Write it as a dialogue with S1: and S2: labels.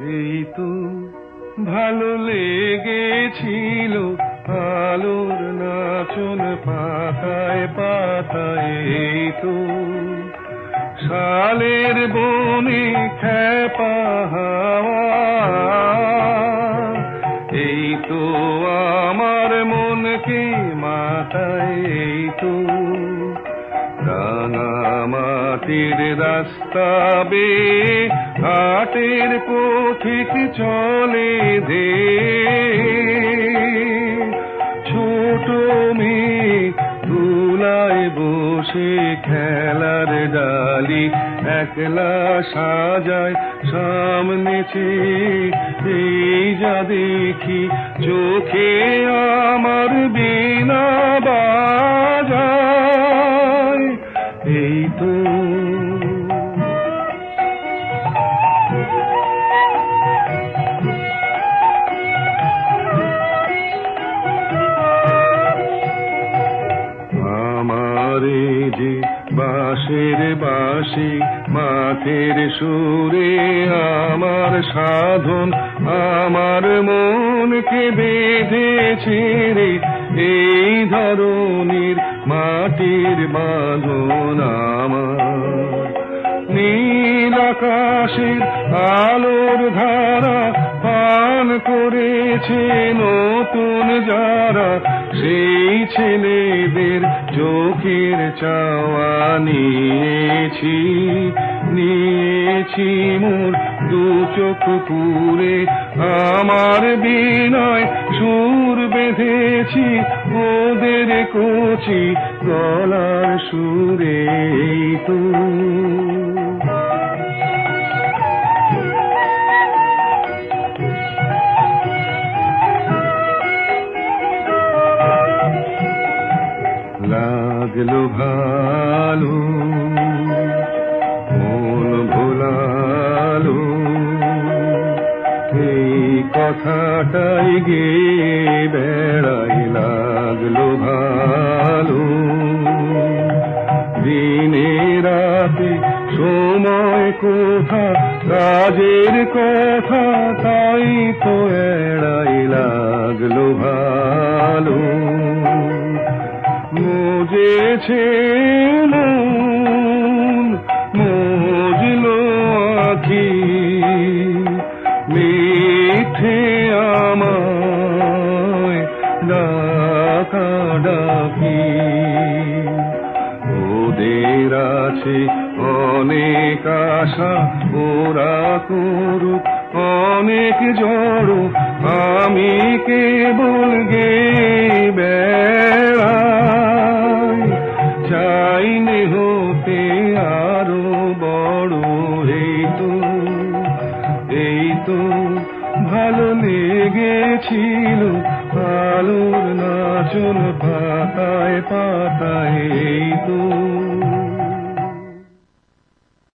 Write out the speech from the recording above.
S1: এই তো ভালো লেগেছিল আলোর নাচন পাতায় পাতায় তো শালের বনে খেপা এই তো আমার মনকে এই তো রাঙা মাটির রাস্তা বে ঘাটের পথিক চলে দে। ছোট মেয়ে তুলায় বসে খেলার ডালি, একলা সাজায় সামনে চেয়ে। এই যা দেখি চোখে আমার বিনা বাজায়। এই তো আমারে যে বাঁশের বাঁশি, মাঠের সুরে আমার সাধন, আমার মনকে বেঁধেছে রে এই ধরনের মাটির বাঁধন আমার। নীল আকাশের আলোর ধারা পান করেছে নতুন যারা, সেই ছেলেদের চোখের চাওয়া নিয়েছি নিয়েছি মোর দু চোখ পুরে। আমার বিনয় সুর বেঁধেছি, ওদের কচি গলার সুরে তুই লাগল ভালো, মন ভোলালো। এই কথাটাই গে বেড়াই লাগল ভালো। দিনে রাতে সময় কোথা, কাজের কথা তাই তো এড়াই লাগল ভালো। মন মজলো আখি, মিঠে আমায় ডাকা ডাকি ওদের আছে অনেক আশা, ওরা করুক, অনেক জড়ো, আমি কেবল গে লেগেছিল আলোর নাচন পাতায় পাতায় তো।